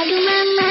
Aduh mama